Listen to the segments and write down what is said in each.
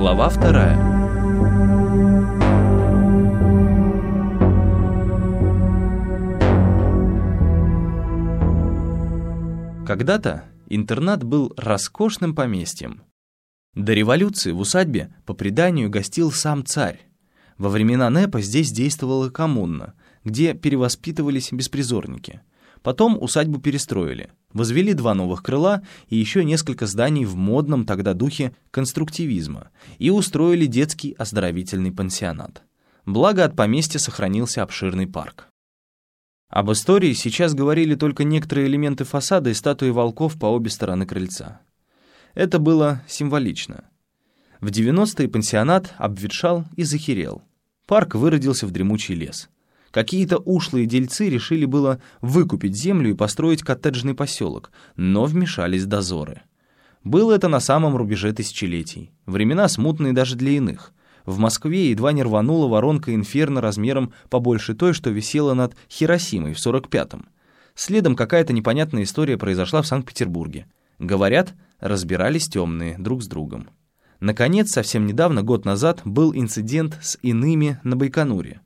Глава вторая. Когда-то интернат был роскошным поместьем. До революции в усадьбе по преданию гостил сам царь. Во времена НЭПа здесь действовала коммуна, где перевоспитывались беспризорники. Потом усадьбу перестроили, возвели два новых крыла и еще несколько зданий в модном тогда духе конструктивизма и устроили детский оздоровительный пансионат. Благо от поместья сохранился обширный парк. Об истории сейчас говорили только некоторые элементы фасада и статуи волков по обе стороны крыльца. Это было символично. В 90-е пансионат обветшал и захерел. Парк выродился в дремучий лес. Какие-то ушлые дельцы решили было выкупить землю и построить коттеджный поселок, но вмешались дозоры. Было это на самом рубеже тысячелетий. Времена смутные даже для иных. В Москве едва не рванула воронка инферно размером побольше той, что висела над Хиросимой в 45-м. Следом какая-то непонятная история произошла в Санкт-Петербурге. Говорят, разбирались темные друг с другом. Наконец, совсем недавно, год назад, был инцидент с иными на Байконуре.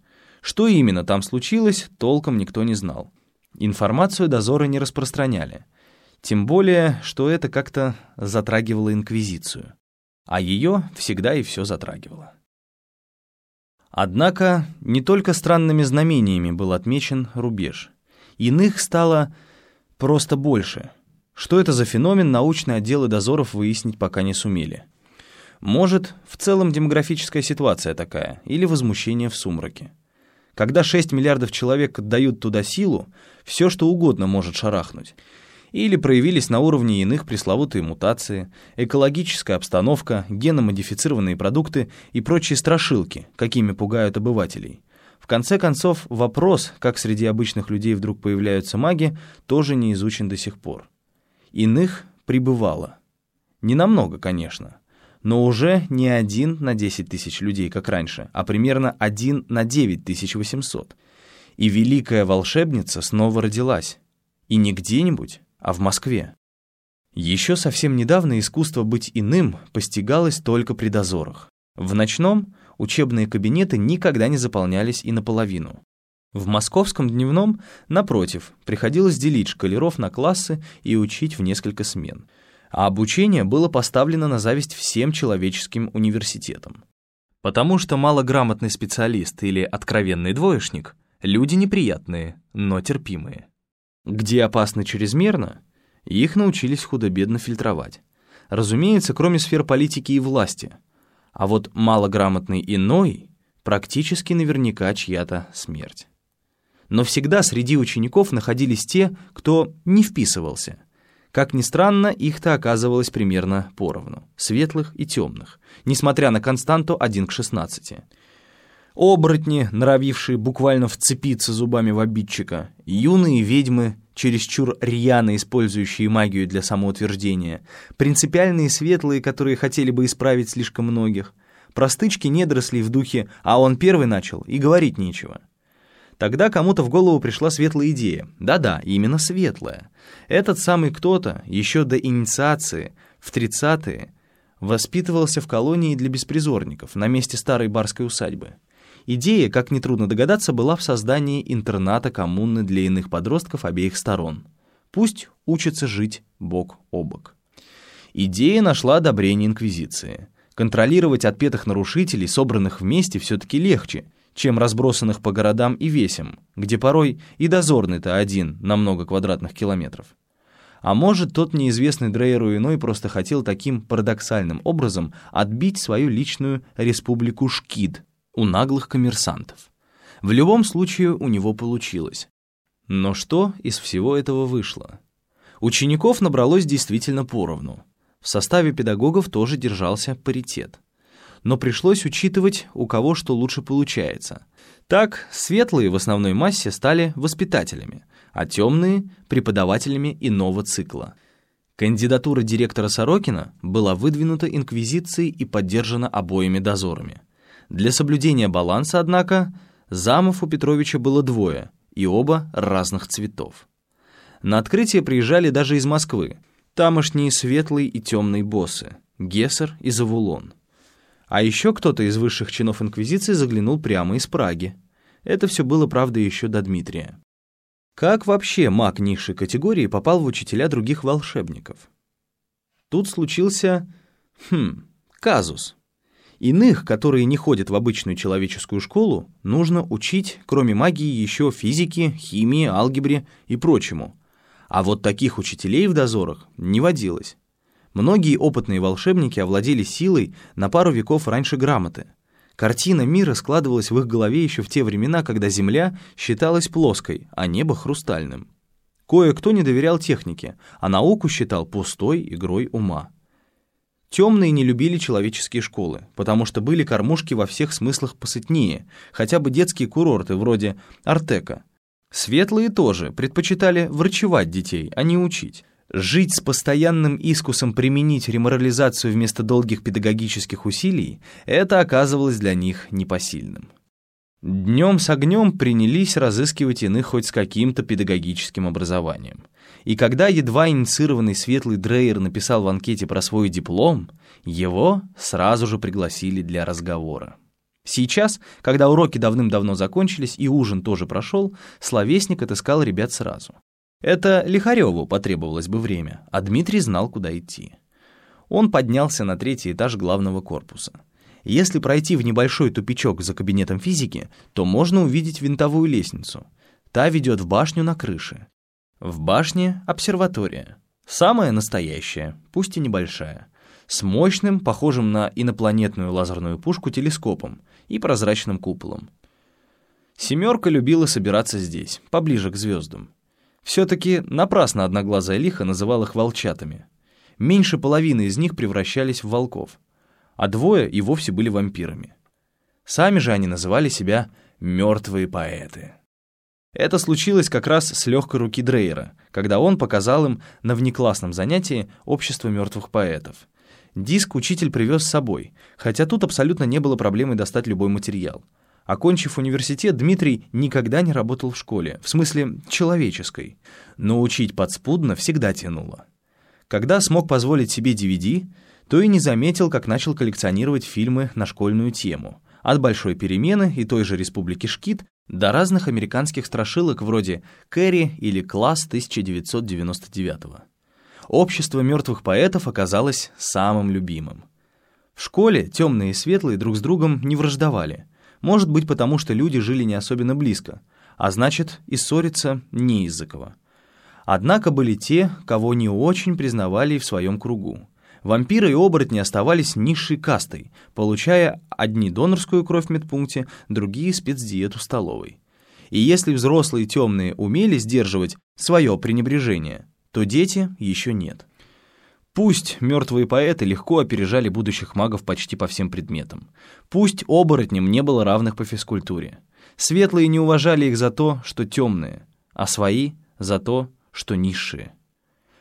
Что именно там случилось, толком никто не знал. Информацию дозоры не распространяли. Тем более, что это как-то затрагивало Инквизицию. А ее всегда и все затрагивало. Однако не только странными знамениями был отмечен рубеж. Иных стало просто больше. Что это за феномен, научные отделы дозоров выяснить пока не сумели. Может, в целом демографическая ситуация такая, или возмущение в сумраке. Когда 6 миллиардов человек отдают туда силу, все что угодно может шарахнуть. Или проявились на уровне иных пресловутые мутации, экологическая обстановка, геномодифицированные продукты и прочие страшилки, какими пугают обывателей. В конце концов, вопрос, как среди обычных людей вдруг появляются маги, тоже не изучен до сих пор. Иных прибывало. Не намного, конечно но уже не один на 10 тысяч людей, как раньше, а примерно один на 9800. И великая волшебница снова родилась. И не где-нибудь, а в Москве. Еще совсем недавно искусство быть иным постигалось только при дозорах. В ночном учебные кабинеты никогда не заполнялись и наполовину. В московском дневном, напротив, приходилось делить шкалеров на классы и учить в несколько смен — а обучение было поставлено на зависть всем человеческим университетам. Потому что малограмотный специалист или откровенный двоечник — люди неприятные, но терпимые. Где опасно чрезмерно, их научились худо-бедно фильтровать. Разумеется, кроме сфер политики и власти. А вот малограмотный иной — практически наверняка чья-то смерть. Но всегда среди учеников находились те, кто не вписывался — как ни странно, их-то оказывалось примерно поровну, светлых и темных, несмотря на константу 1 к 16. Оборотни, норовившие буквально вцепиться зубами в обидчика, юные ведьмы, чересчур рьяно использующие магию для самоутверждения, принципиальные светлые, которые хотели бы исправить слишком многих, простычки недоросли в духе «а он первый начал» и говорить нечего. Тогда кому-то в голову пришла светлая идея. Да-да, именно светлая. Этот самый кто-то еще до инициации, в 30-е, воспитывался в колонии для беспризорников на месте старой барской усадьбы. Идея, как нетрудно догадаться, была в создании интерната коммуны для иных подростков обеих сторон. Пусть учатся жить бок о бок. Идея нашла одобрение Инквизиции. Контролировать отпетых нарушителей, собранных вместе, все-таки легче, чем разбросанных по городам и весям, где порой и дозорный-то один на много квадратных километров. А может, тот неизвестный Дрейеру иной просто хотел таким парадоксальным образом отбить свою личную республику Шкид у наглых коммерсантов. В любом случае у него получилось. Но что из всего этого вышло? Учеников набралось действительно поровну. В составе педагогов тоже держался паритет но пришлось учитывать, у кого что лучше получается. Так, светлые в основной массе стали воспитателями, а темные — преподавателями иного цикла. Кандидатура директора Сорокина была выдвинута инквизицией и поддержана обоими дозорами. Для соблюдения баланса, однако, замов у Петровича было двое, и оба разных цветов. На открытие приезжали даже из Москвы, тамошние светлые и темные боссы, Гессер и Завулон. А еще кто-то из высших чинов Инквизиции заглянул прямо из Праги. Это все было, правда, еще до Дмитрия. Как вообще маг низшей категории попал в учителя других волшебников? Тут случился, хм, казус. Иных, которые не ходят в обычную человеческую школу, нужно учить, кроме магии, еще физике, химии, алгебре и прочему. А вот таких учителей в дозорах не водилось. Многие опытные волшебники овладели силой на пару веков раньше грамоты. Картина мира складывалась в их голове еще в те времена, когда Земля считалась плоской, а небо хрустальным. Кое-кто не доверял технике, а науку считал пустой игрой ума. Темные не любили человеческие школы, потому что были кормушки во всех смыслах посытнее, хотя бы детские курорты вроде Артека. Светлые тоже предпочитали врачевать детей, а не учить. Жить с постоянным искусом применить реморализацию вместо долгих педагогических усилий — это оказывалось для них непосильным. Днем с огнем принялись разыскивать иных хоть с каким-то педагогическим образованием. И когда едва инициированный светлый Дрейер написал в анкете про свой диплом, его сразу же пригласили для разговора. Сейчас, когда уроки давным-давно закончились и ужин тоже прошел, словесник отыскал ребят сразу. Это Лихареву потребовалось бы время, а Дмитрий знал, куда идти. Он поднялся на третий этаж главного корпуса. Если пройти в небольшой тупичок за кабинетом физики, то можно увидеть винтовую лестницу. Та ведет в башню на крыше. В башне — обсерватория. Самая настоящая, пусть и небольшая. С мощным, похожим на инопланетную лазерную пушку телескопом и прозрачным куполом. «Семерка» любила собираться здесь, поближе к звездам. Все-таки напрасно одноглазая лиха называл их волчатами. Меньше половины из них превращались в волков, а двое и вовсе были вампирами. Сами же они называли себя «мертвые поэты». Это случилось как раз с легкой руки Дрейера, когда он показал им на внеклассном занятии «Общество мертвых поэтов». Диск учитель привез с собой, хотя тут абсолютно не было проблемы достать любой материал — Окончив университет, Дмитрий никогда не работал в школе, в смысле человеческой, но учить подспудно всегда тянуло. Когда смог позволить себе DVD, то и не заметил, как начал коллекционировать фильмы на школьную тему, от «Большой перемены» и той же «Республики Шкит» до разных американских страшилок вроде «Кэрри» или «Класс 1999». Общество мертвых поэтов оказалось самым любимым. В школе темные и светлые друг с другом не враждовали — может быть, потому что люди жили не особенно близко, а значит, и ссориться не из-за кого. Однако были те, кого не очень признавали в своем кругу. Вампиры и оборотни оставались низшей кастой, получая одни донорскую кровь в медпункте, другие спецдиету столовой. И если взрослые темные умели сдерживать свое пренебрежение, то дети еще нет. Пусть мертвые поэты легко опережали будущих магов почти по всем предметам. Пусть оборотням не было равных по физкультуре. Светлые не уважали их за то, что темные, а свои — за то, что низшие.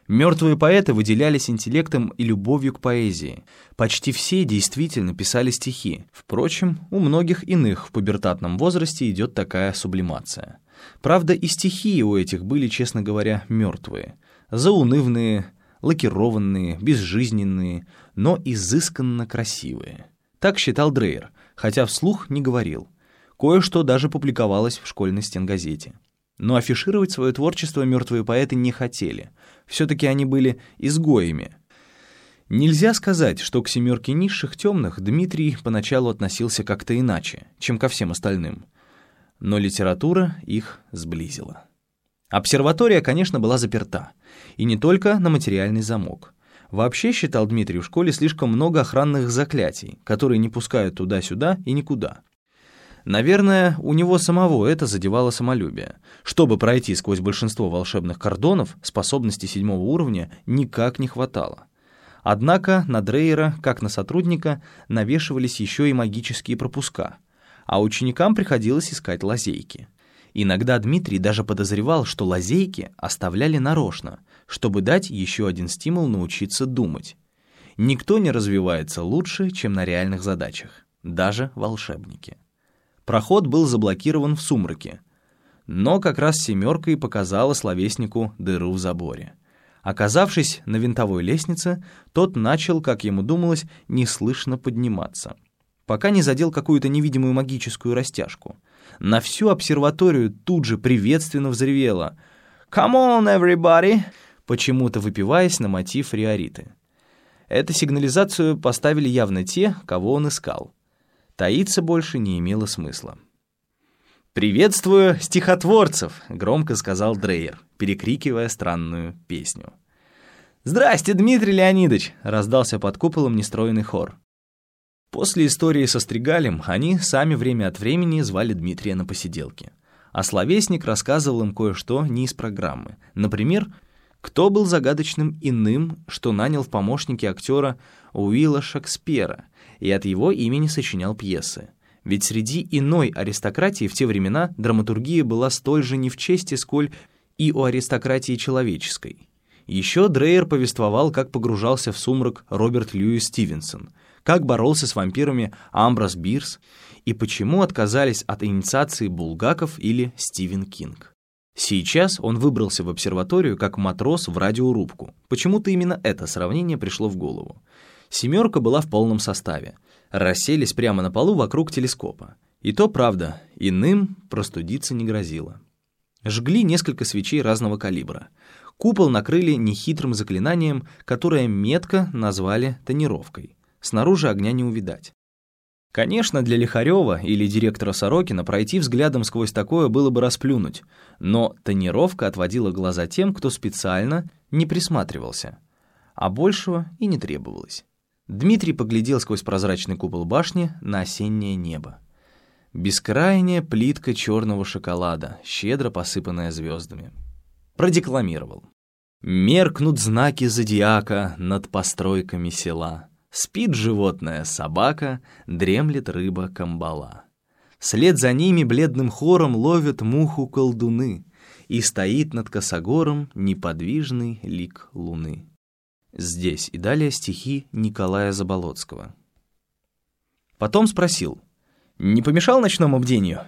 Мертвые поэты выделялись интеллектом и любовью к поэзии. Почти все действительно писали стихи. Впрочем, у многих иных в пубертатном возрасте идет такая сублимация. Правда, и стихи у этих были, честно говоря, мертвые. Заунывные, лакированные, безжизненные, но изысканно красивые. Так считал Дрейер, хотя вслух не говорил. Кое-что даже публиковалось в школьной стенгазете. Но афишировать свое творчество мертвые поэты не хотели. Все-таки они были изгоями. Нельзя сказать, что к семерке низших темных Дмитрий поначалу относился как-то иначе, чем ко всем остальным. Но литература их сблизила. Обсерватория, конечно, была заперта. И не только на материальный замок. Вообще, считал Дмитрий, в школе слишком много охранных заклятий, которые не пускают туда-сюда и никуда. Наверное, у него самого это задевало самолюбие. Чтобы пройти сквозь большинство волшебных кордонов, способностей седьмого уровня никак не хватало. Однако на Дрейера, как на сотрудника, навешивались еще и магические пропуска, а ученикам приходилось искать лазейки. Иногда Дмитрий даже подозревал, что лазейки оставляли нарочно, чтобы дать еще один стимул научиться думать. Никто не развивается лучше, чем на реальных задачах, даже волшебники. Проход был заблокирован в сумраке, но как раз семерка и показала словеснику дыру в заборе. Оказавшись на винтовой лестнице, тот начал, как ему думалось, неслышно подниматься. пока не задел какую-то невидимую магическую растяжку. На всю обсерваторию тут же приветственно взревело «Come on, everybody!» почему-то выпиваясь на мотив риориты. Эту сигнализацию поставили явно те, кого он искал. Таиться больше не имело смысла. «Приветствую стихотворцев!» — громко сказал Дрейер, перекрикивая странную песню. «Здрасте, Дмитрий Леонидович!» — раздался под куполом нестроенный хор. После истории со Стригалем они сами время от времени звали Дмитрия на посиделки. А словесник рассказывал им кое-что не из программы. Например, кто был загадочным иным, что нанял в помощники актера Уилла Шекспира и от его имени сочинял пьесы. Ведь среди иной аристократии в те времена драматургия была столь же не в чести, сколь и у аристократии человеческой. Еще Дрейер повествовал, как погружался в сумрак Роберт Льюис Стивенсон, как боролся с вампирами Амброс Бирс и почему отказались от инициации Булгаков или Стивен Кинг. Сейчас он выбрался в обсерваторию как матрос в радиорубку. Почему-то именно это сравнение пришло в голову. «семерка» была в полном составе. Расселись прямо на полу вокруг телескопа. И то правда, иным простудиться не грозило. Жгли несколько свечей разного калибра. Купол накрыли нехитрым заклинанием, которое метко назвали тонировкой. Снаружи огня не увидать. Конечно, для Лихарева или директора Сорокина пройти взглядом сквозь такое было бы расплюнуть, но тонировка отводила глаза тем, кто специально не присматривался, а большего и не требовалось. Дмитрий поглядел сквозь прозрачный купол башни на осеннее небо. Бескрайняя плитка черного шоколада, щедро посыпанная звездами. Продекламировал. «Меркнут знаки зодиака над постройками села». Спит животное собака, дремлет рыба камбала. Вслед за ними бледным хором ловят муху колдуны, и стоит над косогором неподвижный лик луны. Здесь и далее стихи Николая Заболоцкого. Потом спросил, не помешал ночному бдению?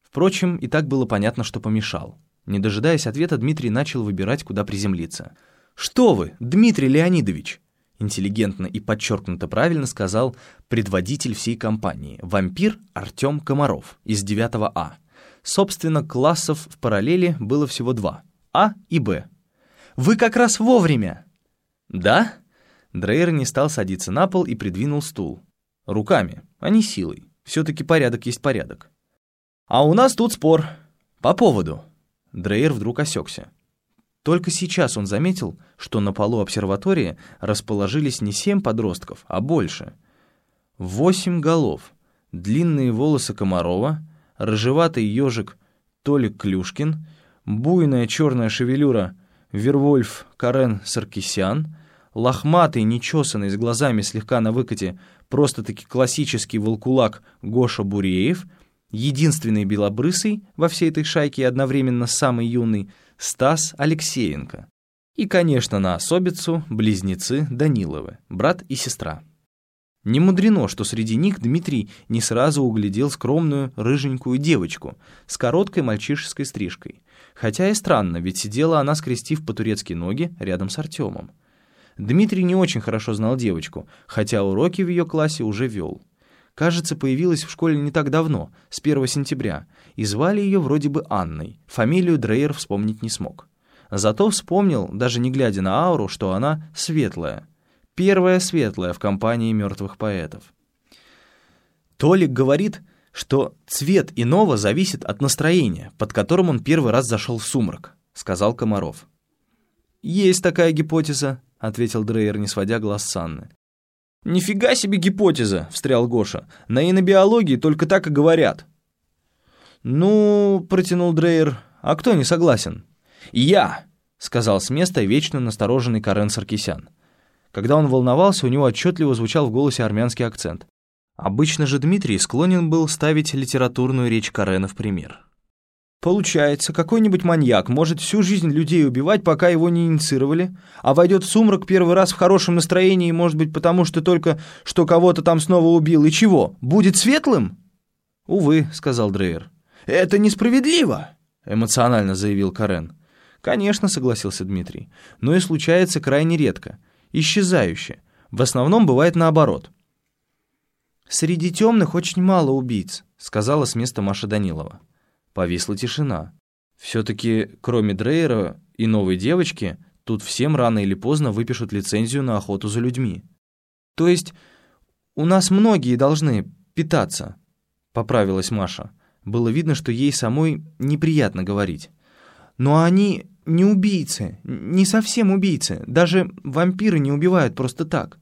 Впрочем, и так было понятно, что помешал. Не дожидаясь ответа, Дмитрий начал выбирать, куда приземлиться. «Что вы, Дмитрий Леонидович!» интеллигентно и подчеркнуто правильно сказал предводитель всей компании, вампир Артем Комаров из 9 А. Собственно, классов в параллели было всего два — А и Б. «Вы как раз вовремя!» «Да?» Дрейер не стал садиться на пол и придвинул стул. Руками, а не силой. Все-таки порядок есть порядок. «А у нас тут спор. По поводу». Дрейер вдруг осекся. Только сейчас он заметил, что на полу обсерватории расположились не семь подростков, а больше. Восемь голов, длинные волосы Комарова, рыжеватый ежик Толик Клюшкин, буйная черная шевелюра Вервольф Карен Саркисян, лохматый, нечесанный, с глазами слегка на выкате, просто-таки классический волкулак Гоша Буреев, единственный белобрысый во всей этой шайке и одновременно самый юный — Стас Алексеенко. И, конечно, на особицу близнецы Даниловы, брат и сестра. Не мудрено, что среди них Дмитрий не сразу углядел скромную рыженькую девочку с короткой мальчишеской стрижкой. Хотя и странно, ведь сидела она, скрестив по-турецки ноги, рядом с Артемом. Дмитрий не очень хорошо знал девочку, хотя уроки в ее классе уже вел. Кажется, появилась в школе не так давно, с 1 сентября, и звали ее вроде бы Анной. Фамилию Дрейер вспомнить не смог. Зато вспомнил, даже не глядя на ауру, что она светлая. Первая светлая в компании мертвых поэтов. Толик говорит, что цвет иного зависит от настроения, под которым он первый раз зашел в сумрак, сказал Комаров. «Есть такая гипотеза», — ответил Дрейер, не сводя глаз с Анны. «Нифига себе гипотеза!» — встрял Гоша. «На инобиологии только так и говорят». «Ну...» — протянул Дрейер. «А кто не согласен?» «Я!» — сказал с места вечно настороженный Карен Саркисян. Когда он волновался, у него отчетливо звучал в голосе армянский акцент. Обычно же Дмитрий склонен был ставить литературную речь Карена в пример. Получается, какой-нибудь маньяк может всю жизнь людей убивать, пока его не инициировали, а войдет в сумрак первый раз в хорошем настроении, может быть, потому что только что кого-то там снова убил, и чего, будет светлым? «Увы», — сказал Дрейер. «Это несправедливо», — эмоционально заявил Карен. «Конечно», — согласился Дмитрий, «но и случается крайне редко, исчезающе. В основном бывает наоборот». «Среди темных очень мало убийц», — сказала с места Маша Данилова. Повисла тишина. Все-таки, кроме Дрейера и новой девочки, тут всем рано или поздно выпишут лицензию на охоту за людьми. «То есть у нас многие должны питаться», — поправилась Маша. Было видно, что ей самой неприятно говорить. «Но они не убийцы, не совсем убийцы. Даже вампиры не убивают просто так».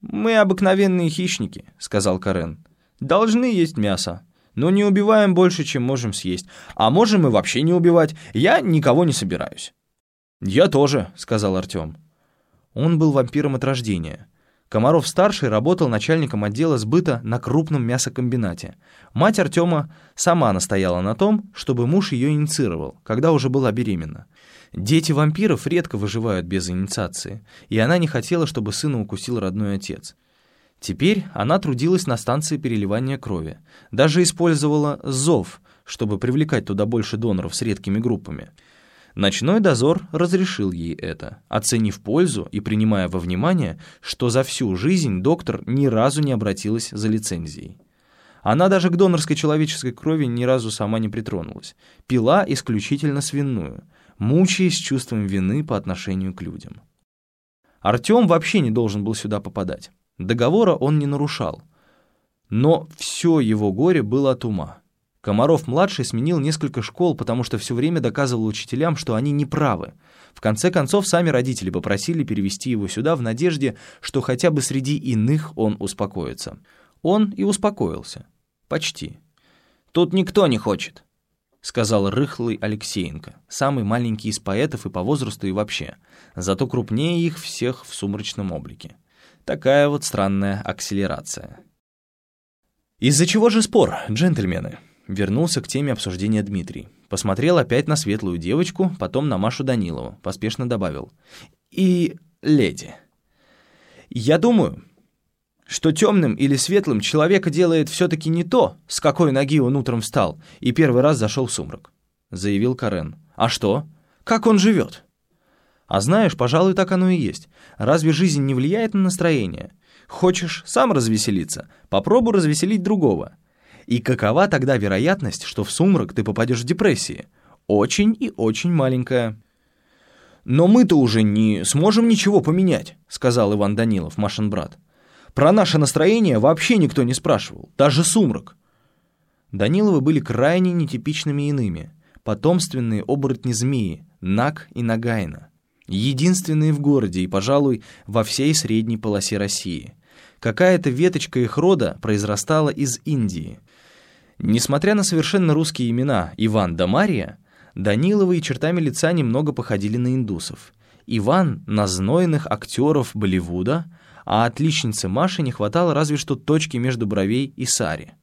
«Мы обыкновенные хищники», — сказал Карен. «Должны есть мясо, но не убиваем больше, чем можем съесть. А можем и вообще не убивать. Я никого не собираюсь». «Я тоже», — сказал Артем. Он был вампиром от рождения. Комаров-старший работал начальником отдела сбыта на крупном мясокомбинате. Мать Артема сама настояла на том, чтобы муж ее инициировал, когда уже была беременна. Дети вампиров редко выживают без инициации, и она не хотела, чтобы сына укусил родной отец. Теперь она трудилась на станции переливания крови, даже использовала зов, чтобы привлекать туда больше доноров с редкими группами. Ночной дозор разрешил ей это, оценив пользу и принимая во внимание, что за всю жизнь доктор ни разу не обратилась за лицензией. Она даже к донорской человеческой крови ни разу сама не притронулась, пила исключительно свиную, мучаясь чувством вины по отношению к людям. Артем вообще не должен был сюда попадать. Договора он не нарушал. Но все его горе было от ума. Комаров-младший сменил несколько школ, потому что все время доказывал учителям, что они не правы. В конце концов, сами родители попросили перевести его сюда в надежде, что хотя бы среди иных он успокоится. Он и успокоился. Почти. «Тут никто не хочет», — сказал рыхлый Алексеенко, самый маленький из поэтов и по возрасту и вообще, зато крупнее их всех в сумрачном облике. Такая вот странная акселерация. «Из-за чего же спор, джентльмены?» Вернулся к теме обсуждения Дмитрий. Посмотрел опять на светлую девочку, потом на Машу Данилову. Поспешно добавил. «И леди. Я думаю, что темным или светлым человека делает все-таки не то, с какой ноги он утром встал и первый раз зашел в сумрак», — заявил Карен. «А что? Как он живет?» «А знаешь, пожалуй, так оно и есть. Разве жизнь не влияет на настроение? Хочешь сам развеселиться? Попробуй развеселить другого». И какова тогда вероятность, что в сумрак ты попадешь в депрессии? Очень и очень маленькая. «Но мы-то уже не сможем ничего поменять», — сказал Иван Данилов, Машин брат. «Про наше настроение вообще никто не спрашивал, даже сумрак». Даниловы были крайне нетипичными иными. Потомственные оборотни-змеи, Нак и Нагайна. Единственные в городе и, пожалуй, во всей средней полосе России. Какая-то веточка их рода произрастала из Индии. Несмотря на совершенно русские имена Иван да Мария, Даниловы чертами лица немного походили на индусов. Иван — на знойных актеров Болливуда, а отличнице Маше не хватало разве что точки между бровей и сари.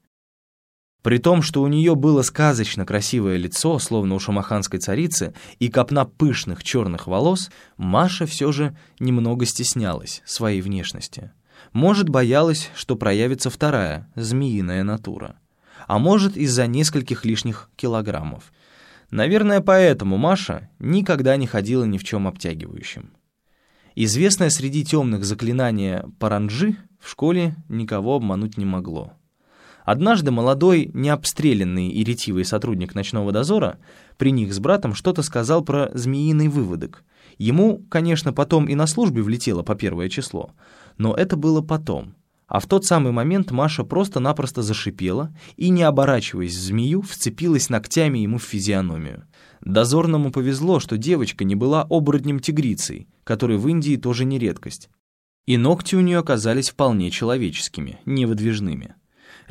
При том, что у нее было сказочно красивое лицо, словно у шамаханской царицы, и копна пышных черных волос, Маша все же немного стеснялась своей внешности. Может, боялась, что проявится вторая, змеиная натура а может из-за нескольких лишних килограммов. Наверное, поэтому Маша никогда не ходила ни в чем обтягивающем. Известное среди темных заклинание «паранджи» в школе никого обмануть не могло. Однажды молодой, необстрелянный и ретивый сотрудник ночного дозора при них с братом что-то сказал про змеиный выводок. Ему, конечно, потом и на службе влетело по первое число, но это было потом — а в тот самый момент Маша просто-напросто зашипела и, не оборачиваясь в змею, вцепилась ногтями ему в физиономию. Дозорному повезло, что девочка не была оборотнем-тигрицей, который в Индии тоже не редкость. И ногти у нее оказались вполне человеческими, невыдвижными.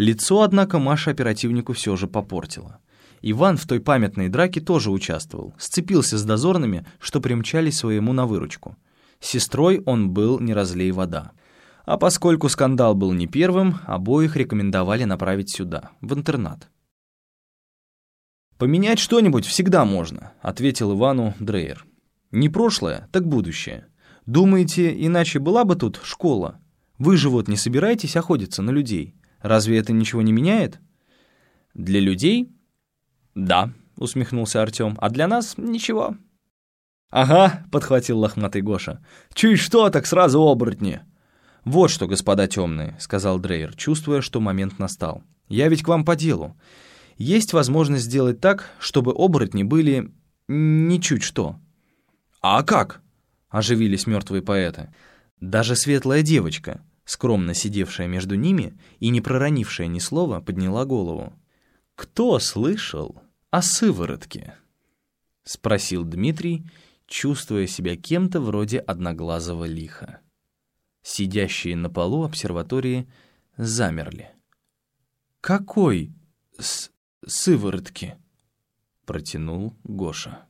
Лицо, однако, Маша оперативнику все же попортила. Иван в той памятной драке тоже участвовал, сцепился с дозорными, что примчались своему на выручку. Сестрой он был не разлей вода. А поскольку скандал был не первым, обоих рекомендовали направить сюда, в интернат. «Поменять что-нибудь всегда можно», — ответил Ивану Дрейер. «Не прошлое, так будущее. Думаете, иначе была бы тут школа? Вы же вот не собираетесь охотиться на людей. Разве это ничего не меняет?» «Для людей?» «Да», — усмехнулся Артем. «А для нас ничего». «Ага», — подхватил лохматый Гоша. «Чуть что, так сразу оборотни». «Вот что, господа темные», — сказал Дрейер, чувствуя, что момент настал. «Я ведь к вам по делу. Есть возможность сделать так, чтобы оборотни были... ничуть что». «А как?» — оживились мертвые поэты. Даже светлая девочка, скромно сидевшая между ними и не проронившая ни слова, подняла голову. «Кто слышал о сыворотке?» — спросил Дмитрий, чувствуя себя кем-то вроде одноглазого лиха. Сидящие на полу обсерватории замерли. «Какой с сыворотки?» — протянул Гоша.